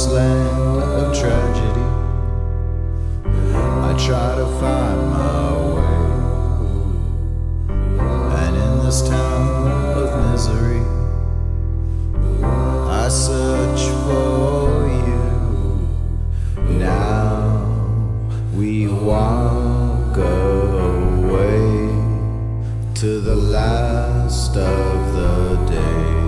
this land of tragedy. I try to find my way, and in this town of misery, I search for you. Now we walk away to the last of the day.